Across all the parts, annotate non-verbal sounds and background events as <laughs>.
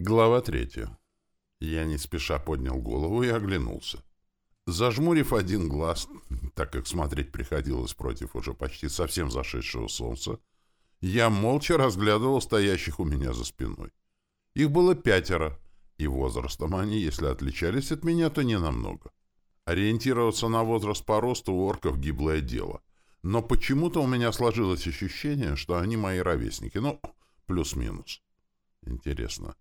Глава третья. Я не спеша поднял голову и оглянулся. Зажмурив один глаз, <laughs> так как смотреть приходилось против уже почти совсем зашедшего солнца, я молча разглядывал стоящих у меня за спиной. Их было пятеро, и возрастом они, если отличались от меня, то не намного. Ориентироваться на возраст по росту у орков гиблое дело. Но почему-то у меня сложилось ощущение, что они мои ровесники, ну, плюс-минус. Интересно,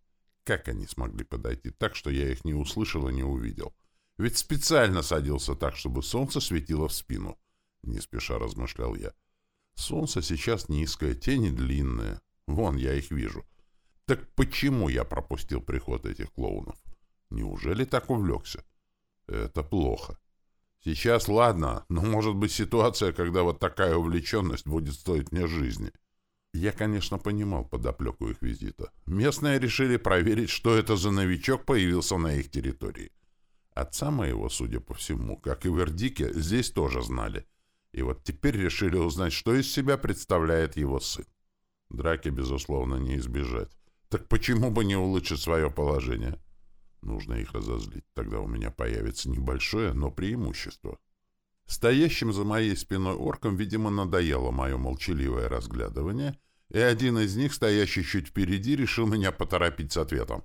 как они смогли подойти так, что я их не услышал и не увидел? Ведь специально садился так, чтобы солнце светило в спину. Не спеша размышлял я. Солнце сейчас низкое, тени длинные. Вон, я их вижу. Так почему я пропустил приход этих клоунов? Неужели так увлекся? Это плохо. Сейчас ладно, но может быть ситуация, когда вот такая увлеченность будет стоить мне жизни. Я, конечно, понимал подоплеку их визита. Местные решили проверить, что это за новичок появился на их территории. Отца моего, судя по всему, как и в Эрдике, здесь тоже знали. И вот теперь решили узнать, что из себя представляет его сын. Драки, безусловно, не избежать. Так почему бы не улучшить свое положение? Нужно их разозлить. Тогда у меня появится небольшое, но преимущество. Стоящим за моей спиной оркам, видимо, надоело мое молчаливое разглядывание, и один из них, стоящий чуть впереди, решил меня поторопить с ответом.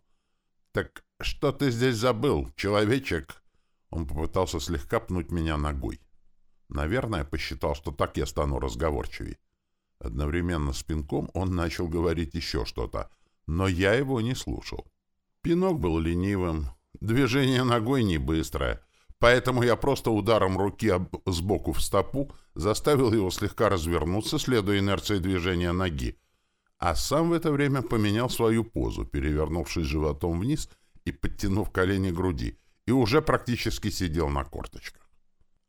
«Так что ты здесь забыл, человечек?» Он попытался слегка пнуть меня ногой. Наверное, посчитал, что так я стану разговорчивей. Одновременно с пинком он начал говорить еще что-то, но я его не слушал. Пинок был ленивым, движение ногой не быстрое — Поэтому я просто ударом руки об, сбоку в стопу заставил его слегка развернуться, следуя инерции движения ноги, а сам в это время поменял свою позу, перевернувшись животом вниз и подтянув колени к груди, и уже практически сидел на корточках.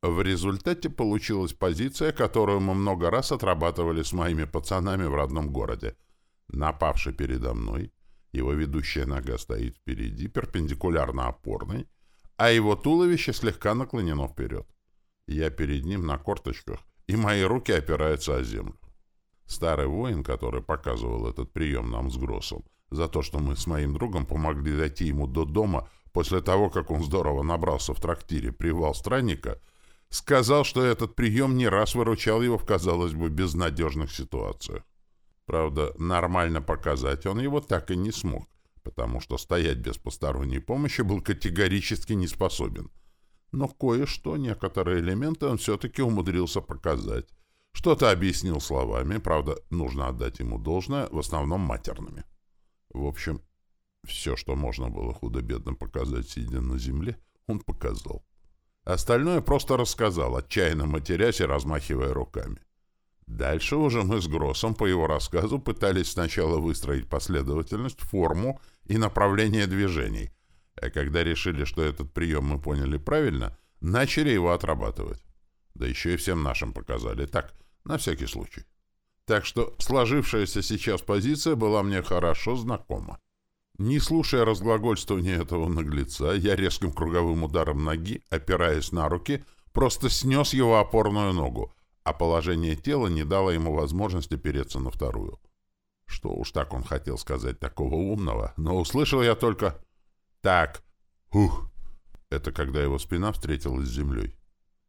В результате получилась позиция, которую мы много раз отрабатывали с моими пацанами в родном городе. Напавший передо мной, его ведущая нога стоит впереди, перпендикулярно опорной, а его туловище слегка наклонено вперед. Я перед ним на корточках, и мои руки опираются о землю. Старый воин, который показывал этот прием нам с Гроссом, за то, что мы с моим другом помогли дойти ему до дома после того, как он здорово набрался в трактире «Привал странника», сказал, что этот прием не раз выручал его в, казалось бы, безнадежных ситуациях. Правда, нормально показать он его так и не смог потому что стоять без посторонней помощи был категорически не способен. Но кое-что, некоторые элементы он все-таки умудрился показать. Что-то объяснил словами, правда, нужно отдать ему должное, в основном матерными. В общем, все, что можно было худо-бедно показать, сидя на земле, он показал. Остальное просто рассказал, отчаянно матерясь и размахивая руками. Дальше уже мы с Гроссом, по его рассказу, пытались сначала выстроить последовательность, форму и направление движений, а когда решили, что этот прием мы поняли правильно, начали его отрабатывать. Да еще и всем нашим показали. Так, на всякий случай. Так что сложившаяся сейчас позиция была мне хорошо знакома. Не слушая разглагольствования этого наглеца, я резким круговым ударом ноги, опираясь на руки, просто снес его опорную ногу — а положение тела не дало ему возможности переться на вторую. Что уж так он хотел сказать такого умного, но услышал я только «Так, ух!» Это когда его спина встретилась с землей.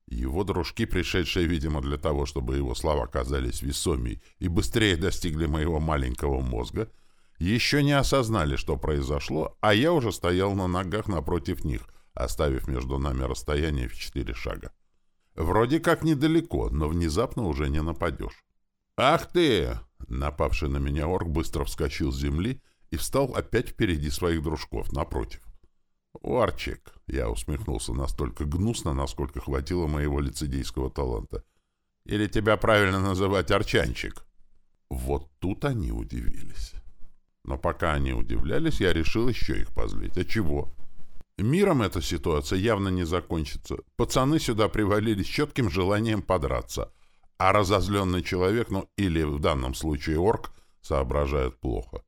Его дружки, пришедшие, видимо, для того, чтобы его слова казались весомей и быстрее достигли моего маленького мозга, еще не осознали, что произошло, а я уже стоял на ногах напротив них, оставив между нами расстояние в четыре шага. Вроде как недалеко, но внезапно уже не нападешь. «Ах ты!» Напавший на меня орк быстро вскочил с земли и встал опять впереди своих дружков, напротив. «Орчик!» — я усмехнулся настолько гнусно, насколько хватило моего лицедейского таланта. «Или тебя правильно называть Арчанчик?» Вот тут они удивились. Но пока они удивлялись, я решил еще их позлить. А чего? Миром эта ситуация явно не закончится. Пацаны сюда привалили с четким желанием подраться. А разозленный человек, ну или в данном случае орк, соображает плохо.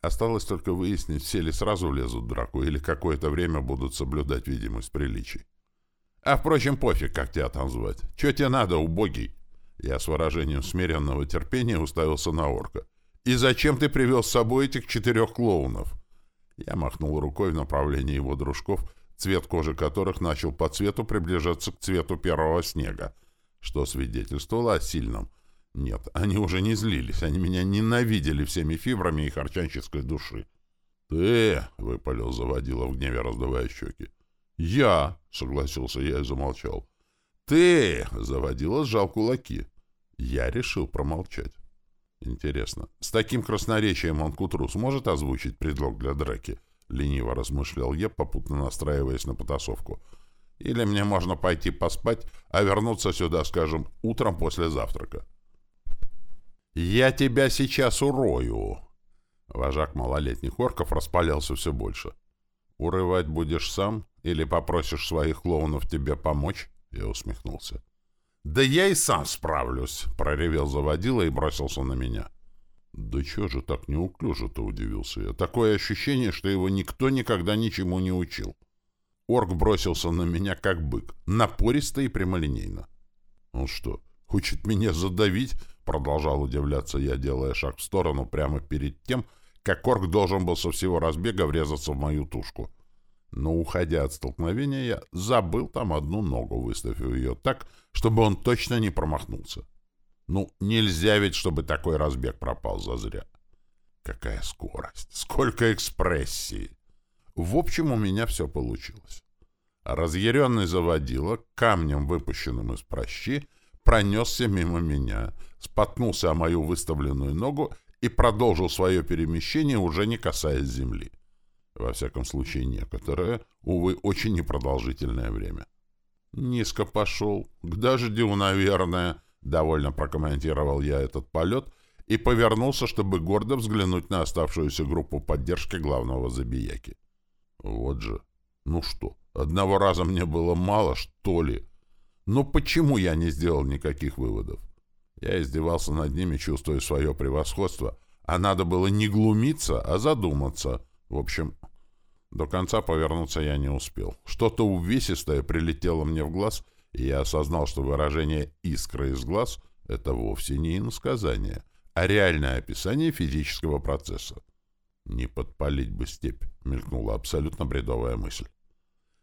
Осталось только выяснить, все ли сразу влезут в драку или какое-то время будут соблюдать видимость приличий. А, впрочем, пофиг, как тебя там звать. Че тебе надо, убогий? Я с выражением смиренного терпения уставился на орка. И зачем ты привел с собой этих четырех клоунов? Я махнул рукой в направлении его дружков, цвет кожи которых начал по цвету приближаться к цвету первого снега, что свидетельствовало о сильном. Нет, они уже не злились, они меня ненавидели всеми фибрами их арчанческой души. «Ты!» — выпалил заводила в гневе, раздавая щеки. «Я!» — согласился я и замолчал. «Ты!» — заводила, сжал кулаки. Я решил промолчать. Интересно, с таким красноречием он к утру сможет озвучить предлог для драки? Лениво размышлял я, попутно настраиваясь на потасовку. Или мне можно пойти поспать, а вернуться сюда, скажем, утром после завтрака? «Я тебя сейчас урою!» Вожак малолетних орков распалялся все больше. «Урывать будешь сам или попросишь своих клоунов тебе помочь?» Я усмехнулся. «Да я и сам справлюсь!» — проревел заводила и бросился на меня. «Да чё же так неуклюже-то?» — удивился я. «Такое ощущение, что его никто никогда ничему не учил». Орк бросился на меня, как бык, напористо и прямолинейно. «Он что, хочет меня задавить?» — продолжал удивляться я, делая шаг в сторону прямо перед тем, как орк должен был со всего разбега врезаться в мою тушку. Но, уходя от столкновения, я забыл там одну ногу, выставив ее так, чтобы он точно не промахнулся. Ну, нельзя ведь, чтобы такой разбег пропал зазря. Какая скорость! Сколько экспрессии! В общем, у меня все получилось. Разъяренный заводила, камнем, выпущенным из прощи, пронесся мимо меня, споткнулся о мою выставленную ногу и продолжил свое перемещение, уже не касаясь земли. Во всяком случае, некоторое, увы, очень непродолжительное время. «Низко пошел. К дождю, наверное», — довольно прокомментировал я этот полет и повернулся, чтобы гордо взглянуть на оставшуюся группу поддержки главного забияки. «Вот же. Ну что, одного раза мне было мало, что ли? Но почему я не сделал никаких выводов? Я издевался над ними, чувствуя свое превосходство, а надо было не глумиться, а задуматься. В общем, до конца повернуться я не успел. Что-то увесистое прилетело мне в глаз, и я осознал, что выражение «искра из глаз» — это вовсе не иносказание, а реальное описание физического процесса. «Не подпалить бы степь», — мелькнула абсолютно бредовая мысль.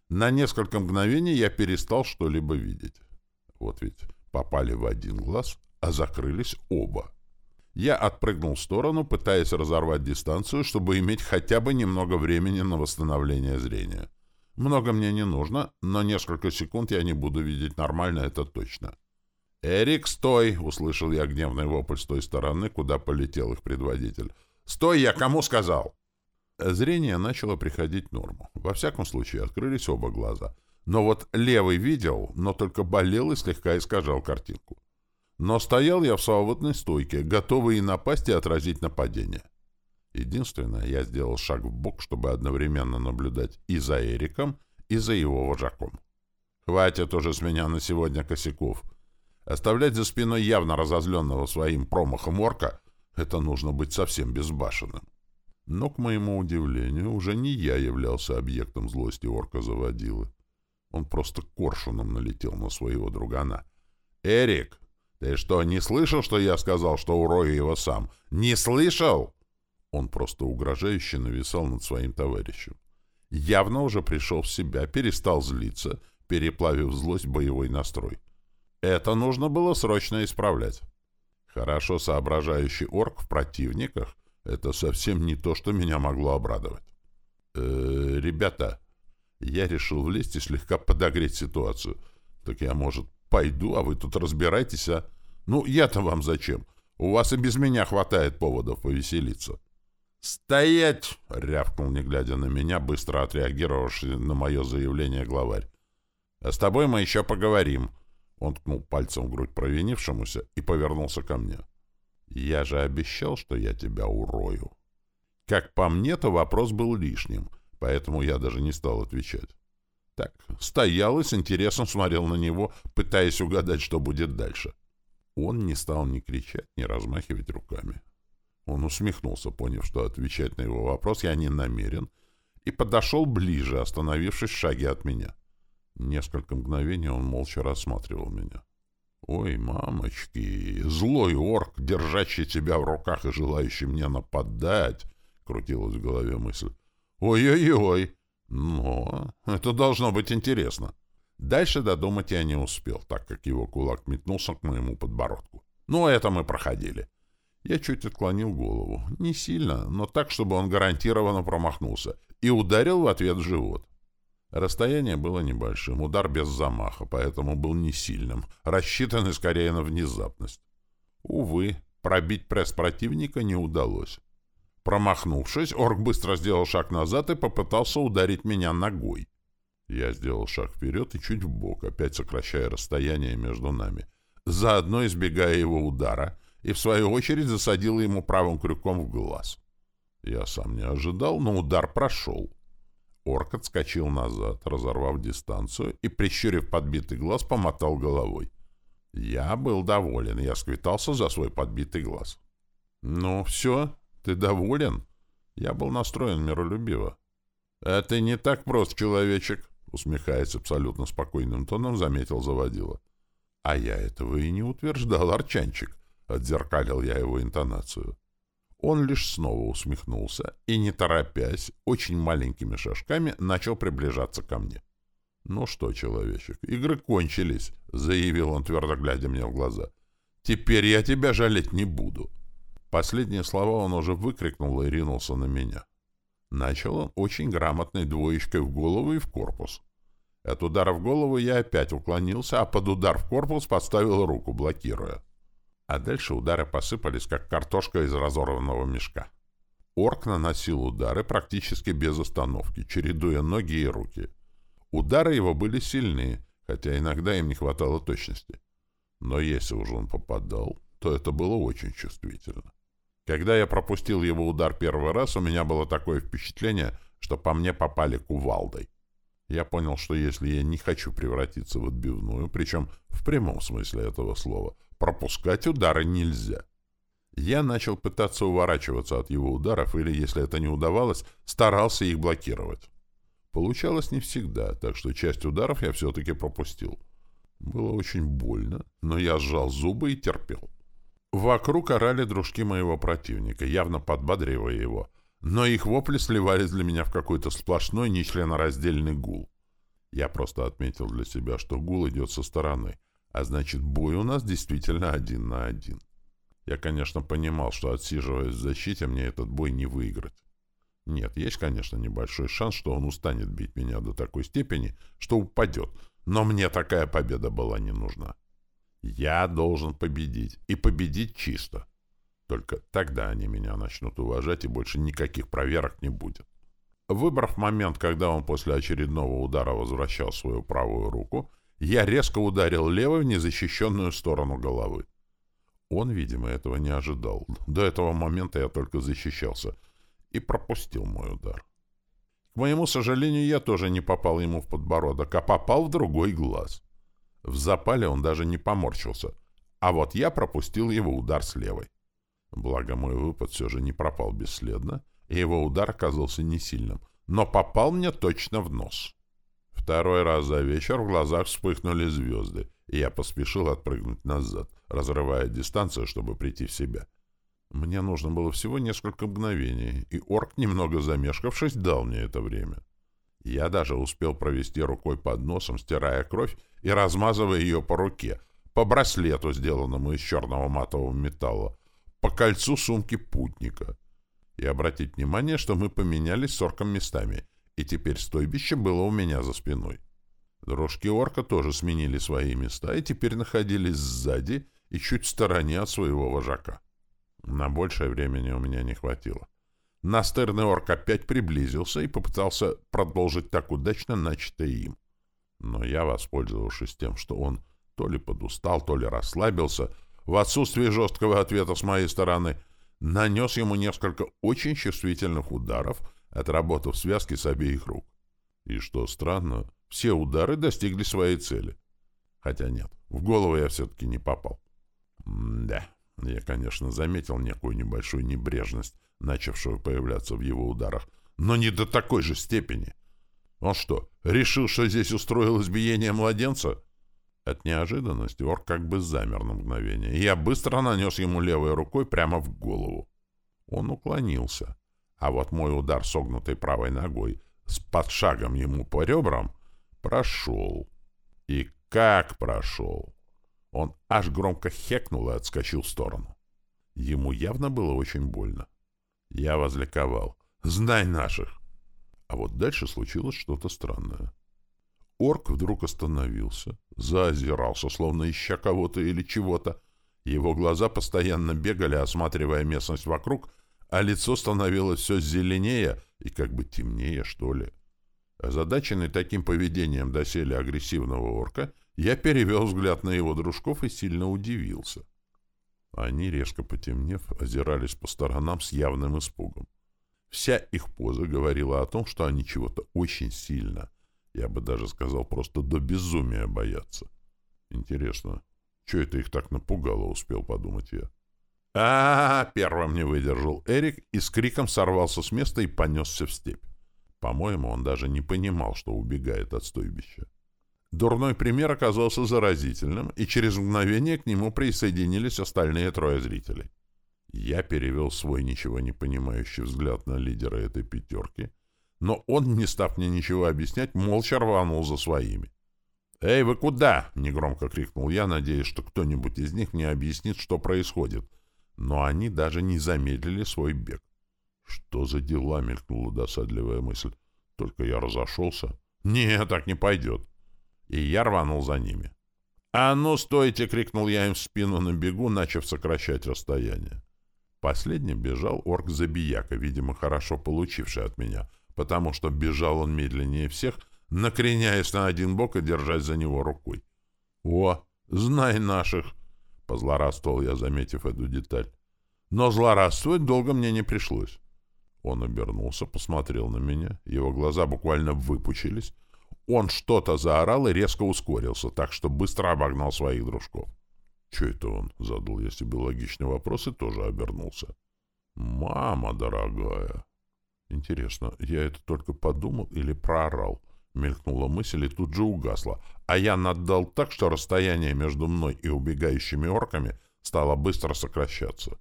На несколько мгновений я перестал что-либо видеть. Вот ведь попали в один глаз, а закрылись оба. Я отпрыгнул в сторону, пытаясь разорвать дистанцию, чтобы иметь хотя бы немного времени на восстановление зрения. Много мне не нужно, но несколько секунд я не буду видеть нормально, это точно. «Эрик, стой!» — услышал я гневный вопль с той стороны, куда полетел их предводитель. «Стой, я кому сказал?» Зрение начало приходить в норму. Во всяком случае, открылись оба глаза. Но вот левый видел, но только болел и слегка искажал картинку. Но стоял я в свободной стойке, готовый и напасть, и отразить нападение. Единственное, я сделал шаг в бок, чтобы одновременно наблюдать и за Эриком, и за его вожаком. Хватит уже с меня на сегодня косяков. Оставлять за спиной явно разозленного своим промахом орка — это нужно быть совсем безбашенным. Но, к моему удивлению, уже не я являлся объектом злости орка-заводилы. Он просто коршуном налетел на своего другана. «Эрик!» «Ты что, не слышал, что я сказал, что урою его сам? Не слышал?» Он просто угрожающе нависал над своим товарищем. Явно уже пришел в себя, перестал злиться, переплавив злость боевой настрой. Это нужно было срочно исправлять. Хорошо соображающий орк в противниках — это совсем не то, что меня могло обрадовать. «Э -э, «Ребята...» Я решил влезть и слегка подогреть ситуацию. Так я, может, пойду, а вы тут разбирайтесь, а? Ну, я-то вам зачем? У вас и без меня хватает поводов повеселиться. «Стоять!» — рявкнул, не глядя на меня, быстро отреагировавший на мое заявление главарь. «А с тобой мы еще поговорим». Он ткнул пальцем в грудь провинившемуся и повернулся ко мне. «Я же обещал, что я тебя урою». Как по мне, то вопрос был лишним, поэтому я даже не стал отвечать. Так, стоял и с интересом смотрел на него, пытаясь угадать, что будет дальше. Он не стал ни кричать, ни размахивать руками. Он усмехнулся, поняв, что отвечать на его вопрос я не намерен, и подошел ближе, остановившись в шаге от меня. Несколько мгновений он молча рассматривал меня. «Ой, мамочки, злой орк, держащий тебя в руках и желающий мне нападать!» — крутилась в голове мысль. Ой-ой-ой! Но это должно быть интересно. Дальше додумать я не успел, так как его кулак метнулся к моему подбородку. Ну, это мы проходили. Я чуть отклонил голову. Не сильно, но так, чтобы он гарантированно промахнулся. И ударил в ответ в живот. Расстояние было небольшим, удар без замаха, поэтому был не сильным, рассчитанный скорее на внезапность. Увы, пробить пресс противника не удалось. Промахнувшись, орк быстро сделал шаг назад и попытался ударить меня ногой. Я сделал шаг вперед и чуть вбок, опять сокращая расстояние между нами, заодно избегая его удара, и в свою очередь засадил ему правым крюком в глаз. Я сам не ожидал, но удар прошел. Орк отскочил назад, разорвав дистанцию, и, прищурив подбитый глаз, помотал головой. Я был доволен, я сквитался за свой подбитый глаз. «Ну, все, ты доволен?» Я был настроен миролюбиво. «Это не так прост, человечек», — усмехаясь абсолютно спокойным тоном, заметил заводила. «А я этого и не утверждал, Арчанчик», — отзеркалил я его интонацию. Он лишь снова усмехнулся и, не торопясь, очень маленькими шажками начал приближаться ко мне. «Ну что, человечек, игры кончились», — заявил он, твердо глядя мне в глаза. «Теперь я тебя жалеть не буду». Последние слова он уже выкрикнул и ринулся на меня. Начал он очень грамотной двоечкой в голову и в корпус. От удара в голову я опять уклонился, а под удар в корпус подставил руку, блокируя. А дальше удары посыпались, как картошка из разорванного мешка. Орк наносил удары практически без остановки, чередуя ноги и руки. Удары его были сильные, хотя иногда им не хватало точности. Но если уж он попадал, то это было очень чувствительно. Когда я пропустил его удар первый раз, у меня было такое впечатление, что по мне попали кувалдой. Я понял, что если я не хочу превратиться в отбивную, причем в прямом смысле этого слова, пропускать удары нельзя. Я начал пытаться уворачиваться от его ударов или, если это не удавалось, старался их блокировать. Получалось не всегда, так что часть ударов я все-таки пропустил. Было очень больно, но я сжал зубы и терпел. Вокруг орали дружки моего противника, явно подбадривая его, но их вопли сливались для меня в какой-то сплошной нечленораздельный гул. Я просто отметил для себя, что гул идет со стороны, а значит, бой у нас действительно один на один. Я, конечно, понимал, что отсиживаясь в защите, мне этот бой не выиграть. Нет, есть, конечно, небольшой шанс, что он устанет бить меня до такой степени, что упадет, но мне такая победа была не нужна. Я должен победить, и победить чисто. Только тогда они меня начнут уважать, и больше никаких проверок не будет. Выбрав момент, когда он после очередного удара возвращал свою правую руку, я резко ударил левой в незащищенную сторону головы. Он, видимо, этого не ожидал. До этого момента я только защищался — и пропустил мой удар. К моему сожалению, я тоже не попал ему в подбородок, а попал в другой глаз. В запале он даже не поморщился, а вот я пропустил его удар с левой. Благо мой выпад все же не пропал бесследно, и его удар оказался не сильным, но попал мне точно в нос. Второй раз за вечер в глазах вспыхнули звезды, и я поспешил отпрыгнуть назад, разрывая дистанцию, чтобы прийти в себя. Мне нужно было всего несколько мгновений, и орк, немного замешкавшись, дал мне это время. Я даже успел провести рукой под носом, стирая кровь и размазывая ее по руке, по браслету, сделанному из черного матового металла, по кольцу сумки путника. И обратить внимание, что мы поменялись с орком местами, и теперь стойбище было у меня за спиной. Дружки орка тоже сменили свои места и теперь находились сзади и чуть в стороне от своего вожака. На большее времени у меня не хватило. Настырный орк опять приблизился и попытался продолжить так удачно начатое им. Но я, воспользовавшись тем, что он то ли подустал, то ли расслабился, в отсутствие жесткого ответа с моей стороны, нанес ему несколько очень чувствительных ударов, отработав связки с обеих рук. И что странно, все удары достигли своей цели. Хотя нет, в голову я все-таки не попал. Да. Я, конечно, заметил некую небольшую небрежность, начавшую появляться в его ударах, но не до такой же степени. Он что, решил, что здесь устроил избиение младенца? От неожиданности орк как бы замер на мгновение, и я быстро нанес ему левой рукой прямо в голову. Он уклонился, А вот мой удар согнутой правой ногой с подшагом ему по ребрам прошел. И как прошел! Он аж громко хекнул и отскочил в сторону. Ему явно было очень больно. Я возликовал. «Знай наших!» А вот дальше случилось что-то странное. Орк вдруг остановился, заозирался, словно ища кого-то или чего-то. Его глаза постоянно бегали, осматривая местность вокруг, а лицо становилось все зеленее и как бы темнее, что ли. Озадаченный таким поведением доселе агрессивного орка, я перевел взгляд на его дружков и сильно удивился. Они, резко потемнев, озирались по сторонам с явным испугом. Вся их поза говорила о том, что они чего-то очень сильно, я бы даже сказал, просто до безумия боятся. Интересно, что это их так напугало, успел подумать я. А, Первым не выдержал Эрик и с криком сорвался с места и понесся в степь. По-моему, он даже не понимал, что убегает от стойбища. Дурной пример оказался заразительным, и через мгновение к нему присоединились остальные трое зрителей. Я перевел свой ничего не понимающий взгляд на лидера этой пятерки, но он, не став мне ничего объяснять, молча рванул за своими. «Эй, вы куда?» — негромко крикнул я, надеясь, что кто-нибудь из них мне объяснит, что происходит. Но они даже не замедлили свой бег. «Что за дела?» — мелькнула досадливая мысль. «Только я разошелся». «Не, так не пойдет». И я рванул за ними. «А ну, стойте!» — крикнул я им в спину на бегу, начав сокращать расстояние. Последним бежал орк-забияка, видимо, хорошо получивший от меня, потому что бежал он медленнее всех, накреняясь на один бок и держась за него рукой. «О, знай наших!» — позлорадствовал я, заметив эту деталь. Но злорадствовать долго мне не пришлось. Он обернулся, посмотрел на меня, его глаза буквально выпучились. Он что-то заорал и резко ускорился, так что быстро обогнал своих дружков. «Че это он?» — задал я себе логичный вопрос и тоже обернулся. «Мама дорогая!» «Интересно, я это только подумал или проорал?» Мелькнула мысль и тут же угасла, а я наддал так, что расстояние между мной и убегающими орками стало быстро сокращаться.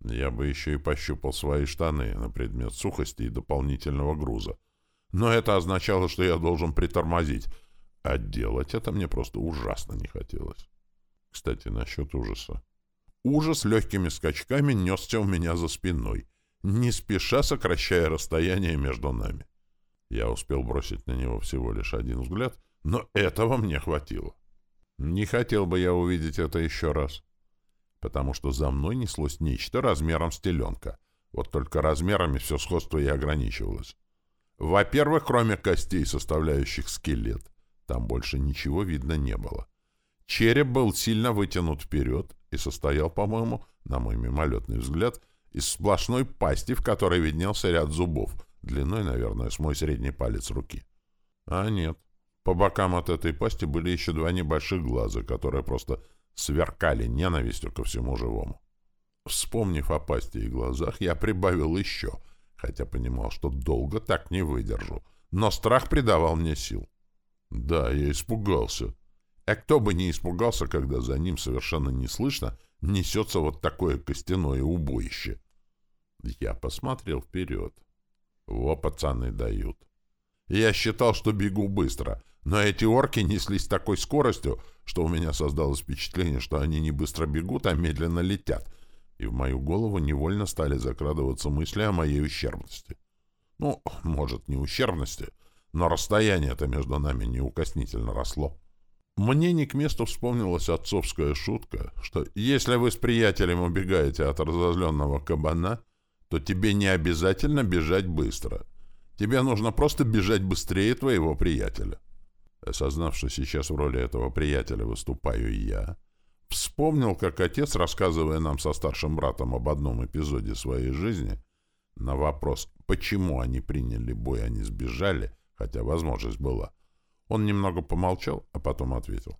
Я бы еще и пощупал свои штаны на предмет сухости и дополнительного груза. Но это означало, что я должен притормозить, а делать это мне просто ужасно не хотелось. Кстати, насчет ужаса. Ужас легкими скачками несся у меня за спиной, не спеша сокращая расстояние между нами. Я успел бросить на него всего лишь один взгляд, но этого мне хватило. Не хотел бы я увидеть это еще раз потому что за мной неслось нечто размером с теленка. Вот только размерами все сходство и ограничивалось. Во-первых, кроме костей, составляющих скелет, там больше ничего видно не было. Череп был сильно вытянут вперед и состоял, по-моему, на мой мимолетный взгляд, из сплошной пасти, в которой виднелся ряд зубов, длиной, наверное, с мой средний палец руки. А нет. По бокам от этой пасти были еще два небольших глаза, которые просто сверкали ненавистью ко всему живому. Вспомнив о пасти и глазах, я прибавил еще, хотя понимал, что долго так не выдержу, но страх придавал мне сил. Да, я испугался. А кто бы не испугался, когда за ним совершенно неслышно несется вот такое костяное убоище. Я посмотрел вперед. Во, пацаны дают. Я считал, что бегу быстро — но эти орки неслись такой скоростью, что у меня создалось впечатление, что они не быстро бегут, а медленно летят, и в мою голову невольно стали закрадываться мысли о моей ущербности. Ну, может, не ущербности, но расстояние-то между нами неукоснительно росло. Мне не к месту вспомнилась отцовская шутка, что если вы с приятелем убегаете от разозленного кабана, то тебе не обязательно бежать быстро. Тебе нужно просто бежать быстрее твоего приятеля. Осознав, что сейчас в роли этого приятеля выступаю я, вспомнил, как отец, рассказывая нам со старшим братом об одном эпизоде своей жизни, на вопрос, почему они приняли бой, они сбежали, хотя возможность была, он немного помолчал, а потом ответил.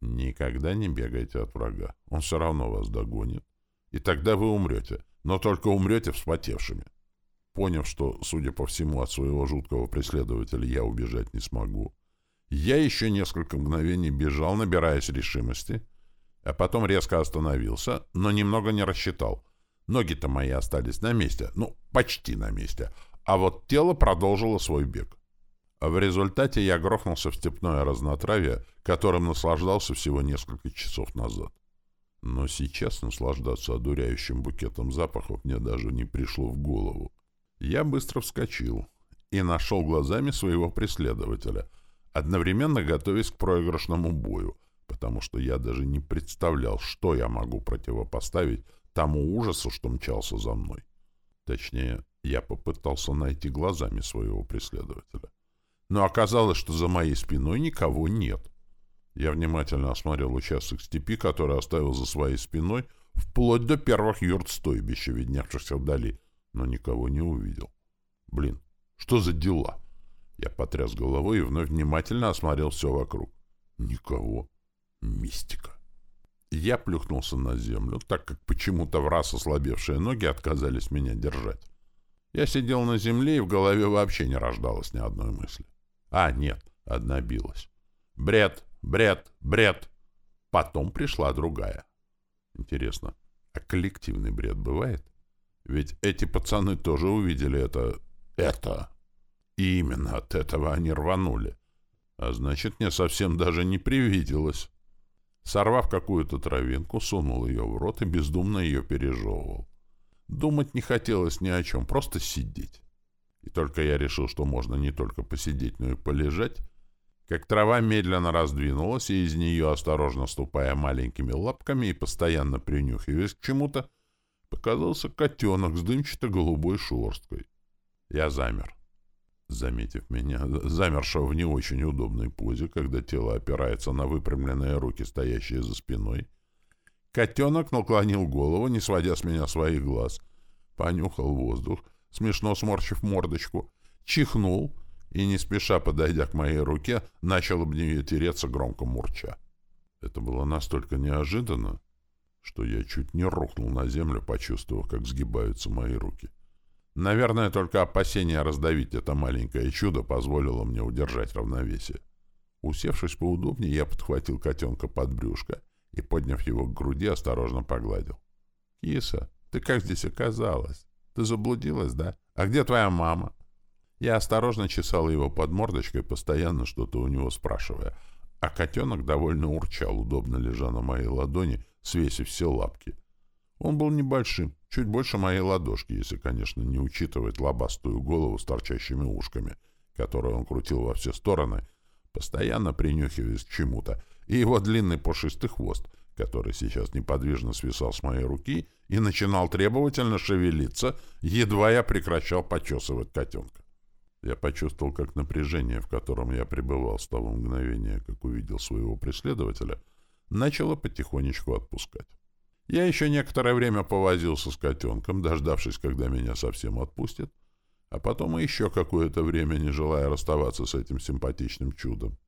«Никогда не бегайте от врага, он все равно вас догонит, и тогда вы умрете, но только умрете вспотевшими». Поняв, что, судя по всему, от своего жуткого преследователя я убежать не смогу, я еще несколько мгновений бежал, набираясь решимости, а потом резко остановился, но немного не рассчитал. Ноги-то мои остались на месте, ну, почти на месте, а вот тело продолжило свой бег. В результате я грохнулся в степное разнотравье, которым наслаждался всего несколько часов назад. Но сейчас наслаждаться одуряющим букетом запахов мне даже не пришло в голову. Я быстро вскочил и нашел глазами своего преследователя, одновременно готовясь к проигрышному бою, потому что я даже не представлял, что я могу противопоставить тому ужасу, что мчался за мной. Точнее, я попытался найти глазами своего преследователя. Но оказалось, что за моей спиной никого нет. Я внимательно осмотрел участок степи, который оставил за своей спиной, вплоть до первых юрт стойбища, видневшихся вдали, но никого не увидел. Блин, что за дела? Я потряс головой и вновь внимательно осмотрел все вокруг. Никого. Мистика. Я плюхнулся на землю, так как почему-то в раз ослабевшие ноги отказались меня держать. Я сидел на земле, и в голове вообще не рождалось ни одной мысли. А, нет, одна билась. Бред, бред, бред. Потом пришла другая. Интересно, а коллективный бред бывает? Ведь эти пацаны тоже увидели это... это. И именно от этого они рванули. А значит, мне совсем даже не привиделось. Сорвав какую-то травинку, сунул ее в рот и бездумно ее пережевывал. Думать не хотелось ни о чем, просто сидеть. И только я решил, что можно не только посидеть, но и полежать, как трава медленно раздвинулась, и из нее, осторожно ступая маленькими лапками и постоянно принюхиваясь к чему-то, показался котенок с дымчато-голубой шерсткой. Я замер. Заметив меня, замершего в не очень удобной позе, когда тело опирается на выпрямленные руки, стоящие за спиной, котенок наклонил голову, не сводя с меня своих глаз, понюхал воздух, смешно сморщив мордочку, чихнул и, не спеша подойдя к моей руке, начал об нее тереться громко мурча. Это было настолько неожиданно, что я чуть не рухнул на землю, почувствовав, как сгибаются мои руки. Наверное, только опасение раздавить это маленькое чудо позволило мне удержать равновесие. Усевшись поудобнее, я подхватил котенка под брюшко и, подняв его к груди, осторожно погладил. — Киса, ты как здесь оказалась? Ты заблудилась, да? А где твоя мама? Я осторожно чесал его под мордочкой, постоянно что-то у него спрашивая, а котенок довольно урчал, удобно лежа на моей ладони, свесив все лапки. Он был небольшим, чуть больше моей ладошки, если, конечно, не учитывать лобастую голову с торчащими ушками, которую он крутил во все стороны, постоянно принюхиваясь к чему-то, и его длинный пушистый хвост, который сейчас неподвижно свисал с моей руки и начинал требовательно шевелиться, едва я прекращал почесывать котенка. Я почувствовал, как напряжение, в котором я пребывал с того мгновения, как увидел своего преследователя, начало потихонечку отпускать. Я еще некоторое время повозился с котенком, дождавшись, когда меня совсем отпустят, а потом еще какое-то время, не желая расставаться с этим симпатичным чудом.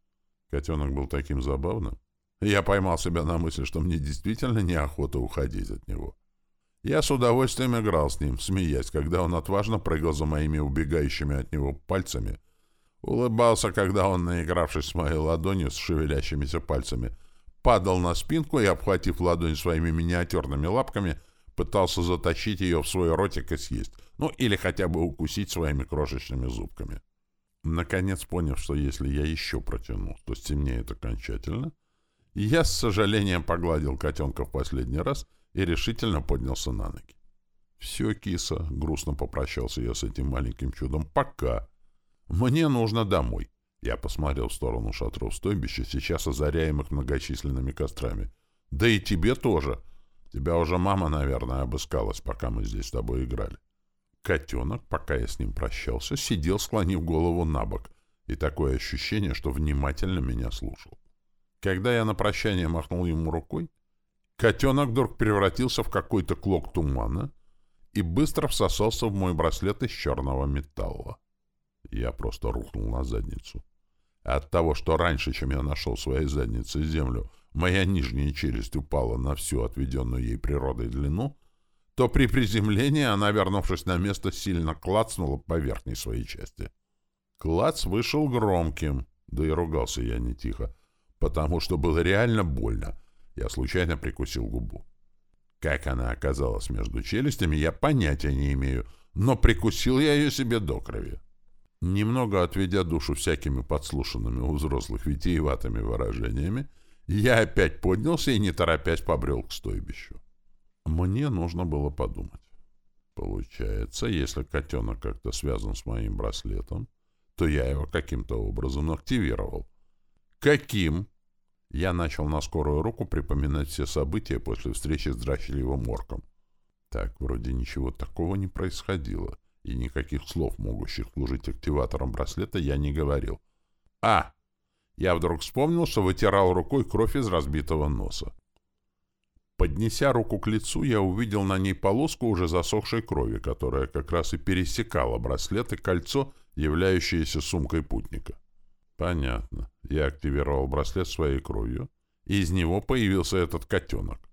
Котенок был таким забавным. Я поймал себя на мысли, что мне действительно неохота уходить от него. Я с удовольствием играл с ним, смеясь, когда он отважно прыгал за моими убегающими от него пальцами, улыбался, когда он, наигравшись с моей ладонью с шевелящимися пальцами, падал на спинку и, обхватив ладонь своими миниатюрными лапками, пытался затащить ее в свой ротик и съесть, ну или хотя бы укусить своими крошечными зубками. Наконец, поняв, что если я еще протяну, то стемнеет окончательно, я с сожалением погладил котенка в последний раз и решительно поднялся на ноги. «Все, киса», — грустно попрощался я с этим маленьким чудом, — «пока. Мне нужно домой». Я посмотрел в сторону шатров стойбища, сейчас озаряемых многочисленными кострами. «Да и тебе тоже. Тебя уже мама, наверное, обыскалась, пока мы здесь с тобой играли». Котенок, пока я с ним прощался, сидел, склонив голову на бок, и такое ощущение, что внимательно меня слушал. Когда я на прощание махнул ему рукой, котенок вдруг превратился в какой-то клок тумана и быстро всосался в мой браслет из черного металла. Я просто рухнул на задницу. От того, что раньше, чем я нашел своей задницей землю, моя нижняя челюсть упала на всю отведенную ей природой длину, то при приземлении она, вернувшись на место, сильно клацнула по верхней своей части. Клац вышел громким, да и ругался я не тихо, потому что было реально больно. Я случайно прикусил губу. Как она оказалась между челюстями, я понятия не имею, но прикусил я ее себе до крови. Немного отведя душу всякими подслушанными у взрослых витиеватыми выражениями, я опять поднялся и, не торопясь, побрел к стойбищу. Мне нужно было подумать. Получается, если котенок как-то связан с моим браслетом, то я его каким-то образом активировал. Каким? Я начал на скорую руку припоминать все события после встречи с драчливым орком. Так, вроде ничего такого не происходило, и никаких слов, могущих служить активатором браслета, я не говорил. А! Я вдруг вспомнил, что вытирал рукой кровь из разбитого носа. Поднеся руку к лицу, я увидел на ней полоску уже засохшей крови, которая как раз и пересекала браслет и кольцо, являющееся сумкой путника. Понятно. Я активировал браслет своей кровью, и из него появился этот котенок.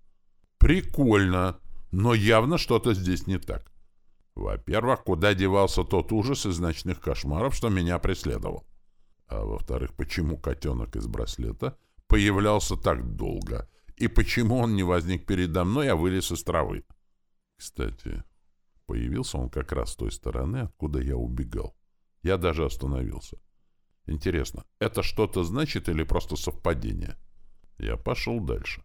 Прикольно, но явно что-то здесь не так. Во-первых, куда девался тот ужас из ночных кошмаров, что меня преследовал? А во-вторых, почему котенок из браслета появлялся так долго — и почему он не возник передо мной, а вылез из травы? Кстати, появился он как раз с той стороны, откуда я убегал. Я даже остановился. Интересно, это что-то значит или просто совпадение? Я пошел дальше.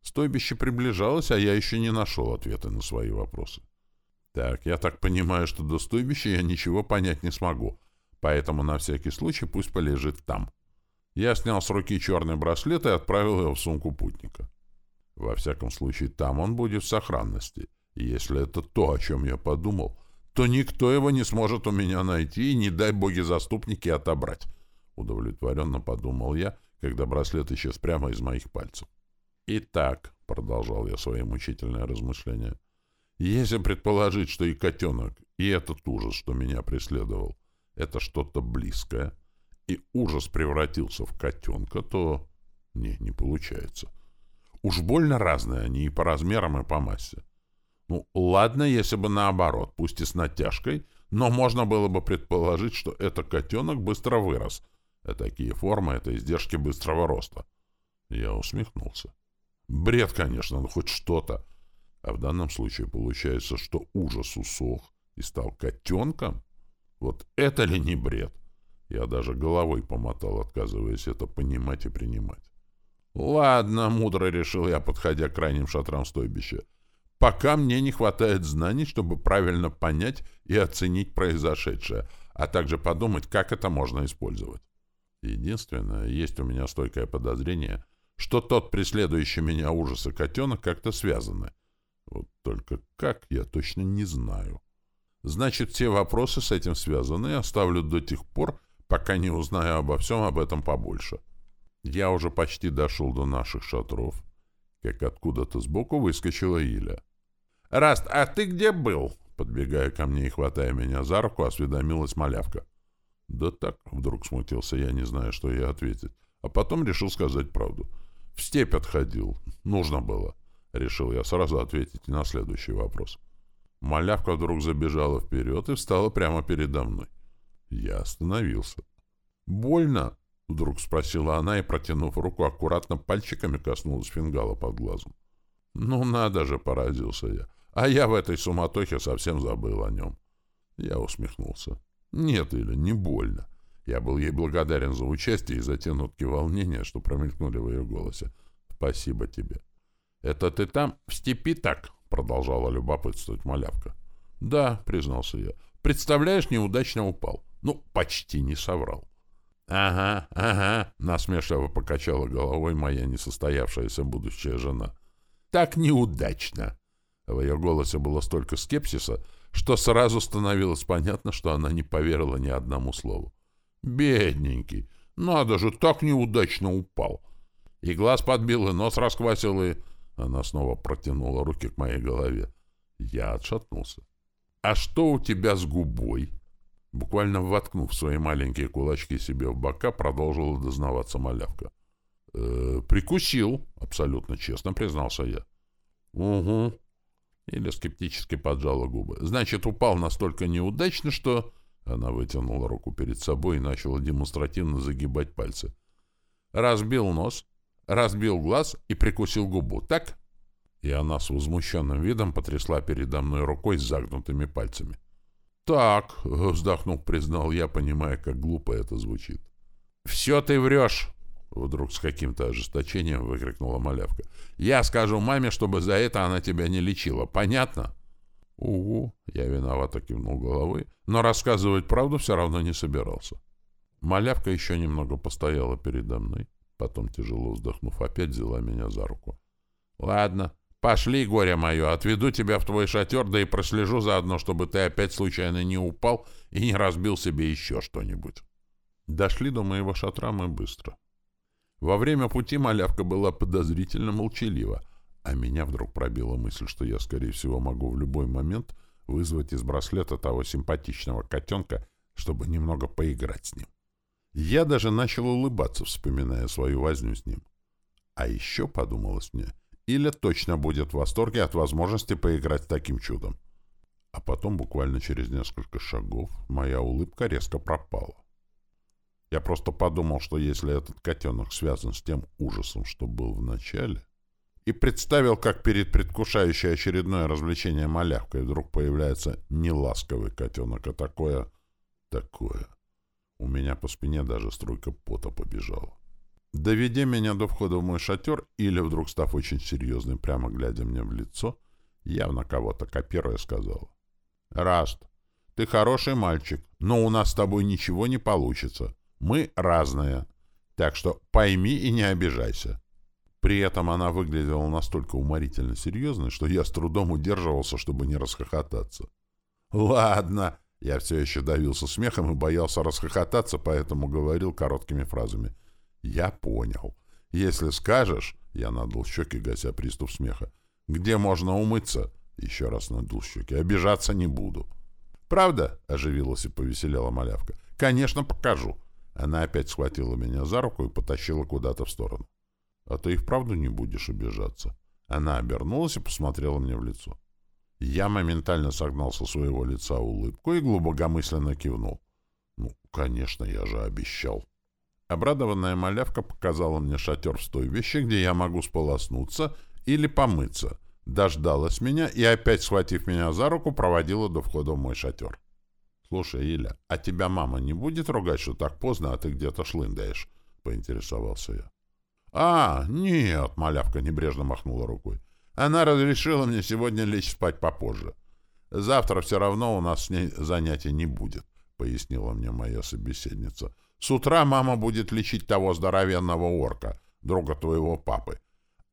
Стойбище приближалось, а я еще не нашел ответа на свои вопросы. Так, я так понимаю, что до стойбища я ничего понять не смогу, поэтому на всякий случай пусть полежит там. Я снял с руки черный браслет и отправил его в сумку путника. Во всяком случае, там он будет в сохранности. И если это то, о чем я подумал, то никто его не сможет у меня найти и, не дай боги-заступники, отобрать. Удовлетворенно подумал я, когда браслет исчез прямо из моих пальцев. «Итак», — продолжал я свои мучительные размышления, — «если предположить, что и котенок, и этот ужас, что меня преследовал, это что-то близкое, и ужас превратился в котенка, то... Не, не получается. Уж больно разные они и по размерам, и по массе. Ну, ладно, если бы наоборот, пусть и с натяжкой, но можно было бы предположить, что это котенок быстро вырос. А такие формы — это издержки быстрого роста. Я усмехнулся. Бред, конечно, но хоть что-то. А в данном случае получается, что ужас усох и стал котенком? Вот это ли не бред? — я даже головой помотал, отказываясь это понимать и принимать. «Ладно», — мудро решил я, подходя к крайним шатрам стойбища. «Пока мне не хватает знаний, чтобы правильно понять и оценить произошедшее, а также подумать, как это можно использовать. Единственное, есть у меня стойкое подозрение, что тот преследующий меня ужас и котенок как-то связаны. Вот только как, я точно не знаю. Значит, все вопросы с этим связаны оставлю до тех пор, пока не узнаю обо всем об этом побольше. Я уже почти дошел до наших шатров, как откуда-то сбоку выскочила Иля. «Раст, а ты где был?» Подбегая ко мне и хватая меня за руку, осведомилась малявка. «Да так», — вдруг смутился я, не зная, что ей ответить. А потом решил сказать правду. «В степь отходил. Нужно было». Решил я сразу ответить на следующий вопрос. Малявка вдруг забежала вперед и встала прямо передо мной. Я остановился. «Больно?» — вдруг спросила она и, протянув руку, аккуратно пальчиками коснулась фингала под глазом. «Ну надо же!» — поразился я. «А я в этой суматохе совсем забыл о нем». Я усмехнулся. «Нет, или не больно». Я был ей благодарен за участие и за те нотки волнения, что промелькнули в ее голосе. «Спасибо тебе». «Это ты там, в степи так?» — продолжала любопытствовать малявка. «Да», — признался я. «Представляешь, неудачно упал. Ну, почти не соврал. «Ага, ага», — насмешливо покачала головой моя несостоявшаяся будущая жена. «Так неудачно». В ее голосе было столько скепсиса, что сразу становилось понятно, что она не поверила ни одному слову. «Бедненький! Надо же, так неудачно упал!» И глаз подбил, и нос расквасил, и... Она снова протянула руки к моей голове. Я отшатнулся. «А что у тебя с губой?» Буквально воткнув свои маленькие кулачки себе в бока, продолжила дознаваться малявка. «Э, «Прикусил», — абсолютно честно признался я. «Угу». Или скептически поджала губы. «Значит, упал настолько неудачно, что...» Она вытянула руку перед собой и начала демонстративно загибать пальцы. «Разбил нос, разбил глаз и прикусил губу, так?» И она с возмущенным видом потрясла передо мной рукой с загнутыми пальцами. «Так», — вздохнув, признал я, понимая, как глупо это звучит. «Все ты врешь!» — вдруг с каким-то ожесточением выкрикнула малявка. «Я скажу маме, чтобы за это она тебя не лечила. Понятно?» «Угу», — я виновато кивнул головой, но рассказывать правду все равно не собирался. Малявка еще немного постояла передо мной, потом, тяжело вздохнув, опять взяла меня за руку. «Ладно, пошли, горе мое, отведу тебя в твой шатер, да и прослежу заодно, чтобы ты опять случайно не упал и не разбил себе еще что-нибудь». Дошли до моего шатра мы быстро. Во время пути малявка была подозрительно молчалива, а меня вдруг пробила мысль, что я, скорее всего, могу в любой момент вызвать из браслета того симпатичного котенка, чтобы немного поиграть с ним. Я даже начал улыбаться, вспоминая свою возню с ним. А еще, подумалось мне, Иля точно будет в восторге от возможности поиграть с таким чудом. А потом, буквально через несколько шагов, моя улыбка резко пропала. Я просто подумал, что если этот котенок связан с тем ужасом, что был в начале, и представил, как перед предвкушающей очередное развлечение малявкой вдруг появляется не ласковый котенок, а такое... такое. У меня по спине даже струйка пота побежала. Доведя меня до входа в мой шатер, или вдруг став очень серьезным, прямо глядя мне в лицо, явно кого-то копируя, сказал. «Раст, ты хороший мальчик, но у нас с тобой ничего не получится. Мы разные. Так что пойми и не обижайся. При этом она выглядела настолько уморительно серьезной, что я с трудом удерживался, чтобы не расхохотаться. «Ладно!» Я все еще давился смехом и боялся расхохотаться, поэтому говорил короткими фразами. «Я понял. Если скажешь...» Я надул щеки, гася приступ смеха. «Где можно умыться?» Еще раз надул щеки. «Обижаться не буду». «Правда?» — оживилась и повеселела малявка. «Конечно, покажу. Она опять схватила меня за руку и потащила куда-то в сторону. «А ты и вправду не будешь обижаться?» Она обернулась и посмотрела мне в лицо. Я моментально согнал со своего лица улыбку и глубокомысленно кивнул. «Ну, конечно, я же обещал». Обрадованная малявка показала мне шатер в вещи, где я могу сполоснуться или помыться. Дождалась меня и, опять схватив меня за руку, проводила до входа в мой шатер. «Слушай, Иля, а тебя мама не будет ругать, что так поздно, а ты где-то шлындаешь?» — поинтересовался я. «А, нет!» — малявка небрежно махнула рукой. «Она разрешила мне сегодня лечь спать попозже. Завтра все равно у нас с ней занятий не будет», — пояснила мне моя собеседница. «С утра мама будет лечить того здоровенного орка, друга твоего папы.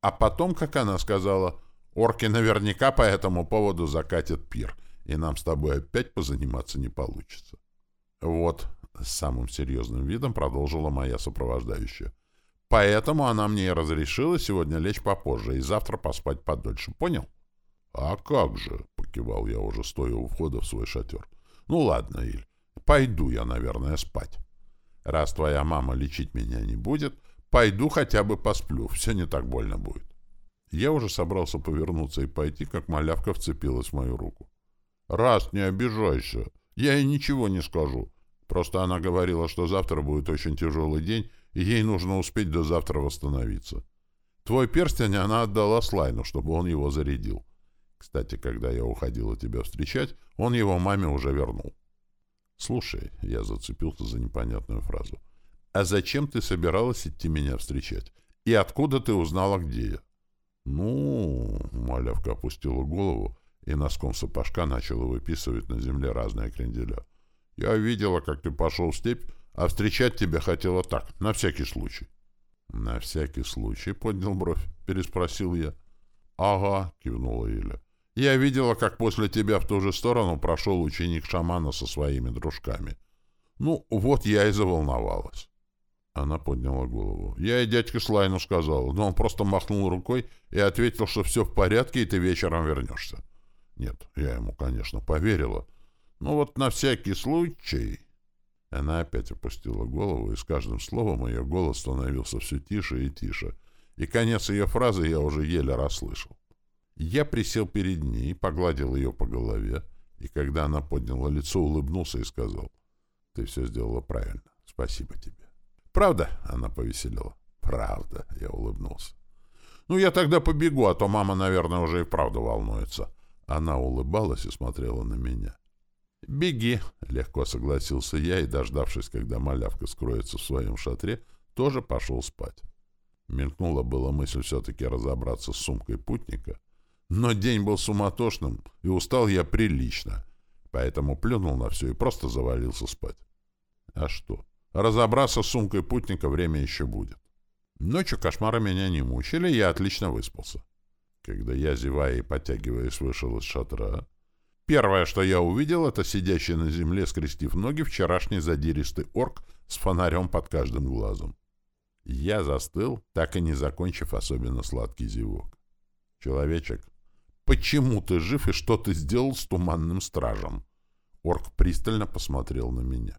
А потом, как она сказала, орки наверняка по этому поводу закатят пир» и нам с тобой опять позаниматься не получится. Вот, с самым серьезным видом продолжила моя сопровождающая. Поэтому она мне и разрешила сегодня лечь попозже и завтра поспать подольше. Понял? А как же, покивал я уже стоя у входа в свой шатер. Ну ладно, Иль, пойду я, наверное, спать. Раз твоя мама лечить меня не будет, пойду хотя бы посплю, все не так больно будет. Я уже собрался повернуться и пойти, как малявка вцепилась в мою руку. «Раз, не обижайся. Я ей ничего не скажу. Просто она говорила, что завтра будет очень тяжелый день, ей нужно успеть до завтра восстановиться. Твой перстень она отдала Слайну, чтобы он его зарядил. Кстати, когда я уходила тебя встречать, он его маме уже вернул». «Слушай», — я зацепился за непонятную фразу, «а зачем ты собиралась идти меня встречать? И откуда ты узнала, где я?» «Ну...» — малявка опустила голову, и носком сапожка начала выписывать на земле разные кренделя. «Я видела, как ты пошел в степь, а встречать тебя хотела так, на всякий случай». «На всякий случай?» — поднял бровь, переспросил я. «Ага», — кивнула Иля. «Я видела, как после тебя в ту же сторону прошел ученик шамана со своими дружками. Ну, вот я и заволновалась». Она подняла голову. «Я и дядьке Слайну сказал, но он просто махнул рукой и ответил, что все в порядке, и ты вечером вернешься. Нет, я ему, конечно, поверила. Но вот на всякий случай... Она опять опустила голову, и с каждым словом ее голос становился все тише и тише. И конец ее фразы я уже еле расслышал. Я присел перед ней, погладил ее по голове, и когда она подняла лицо, улыбнулся и сказал, «Ты все сделала правильно. Спасибо тебе». «Правда?» — она повеселила. «Правда», — я улыбнулся. Ну, я тогда побегу, а то мама, наверное, уже и вправду волнуется. Она улыбалась и смотрела на меня. «Беги», — легко согласился я и, дождавшись, когда малявка скроется в своем шатре, тоже пошел спать. Мелькнула была мысль все-таки разобраться с сумкой путника, но день был суматошным, и устал я прилично, поэтому плюнул на все и просто завалился спать. А что? Разобраться с сумкой путника время еще будет. Ночью кошмары меня не мучили, я отлично выспался. Когда я, зевая и подтягиваясь, вышел из шатра, первое, что я увидел, это сидящий на земле, скрестив ноги, вчерашний задиристый орк с фонарем под каждым глазом. Я застыл, так и не закончив особенно сладкий зевок. «Человечек, почему ты жив и что ты сделал с туманным стражем?» Орк пристально посмотрел на меня.